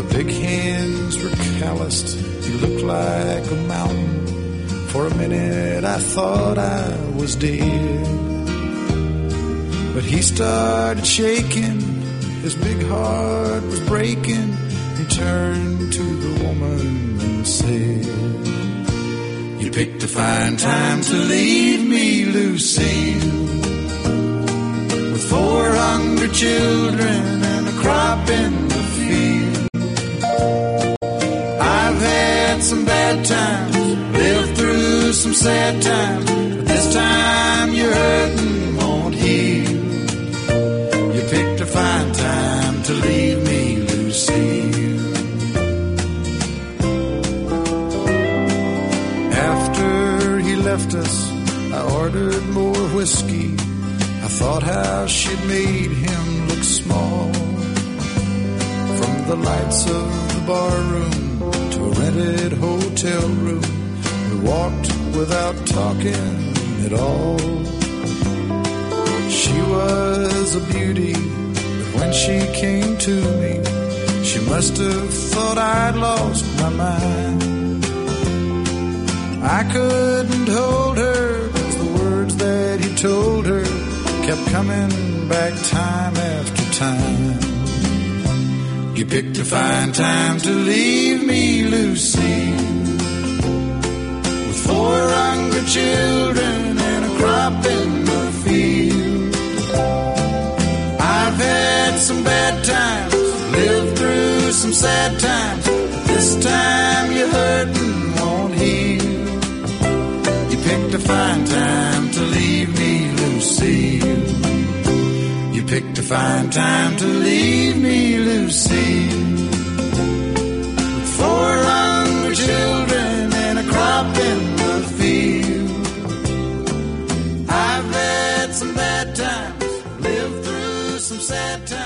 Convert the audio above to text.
The big hands were calloused. He looked like a mountain. For a minute I thought I was dead. But he started shaking. His big heart was breaking. He turned to the woman and said, You picked a fine time to leave me, Lucille. With four hungry children sad times, but this time you're hurting won't heal. You picked a fine time to leave me, Lucille. After he left us, I ordered more whiskey. I thought how she'd made him look small. From the lights of the bar room to a rented hotel room, we walked without talking at all. She was a beauty, but when she came to me, she must have thought I'd lost my mind. I couldn't hold her, 'cause the words that he told her kept coming back time after time. You picked a fine time to leave me, Lucy, four hungry children and a crop in the field. I've had some bad times, lived through some sad times. This time you're hurting won't heal. You picked a fine time to leave me, Lucille. You picked a fine time to leave me, Lucille. Four hungry children some sad times.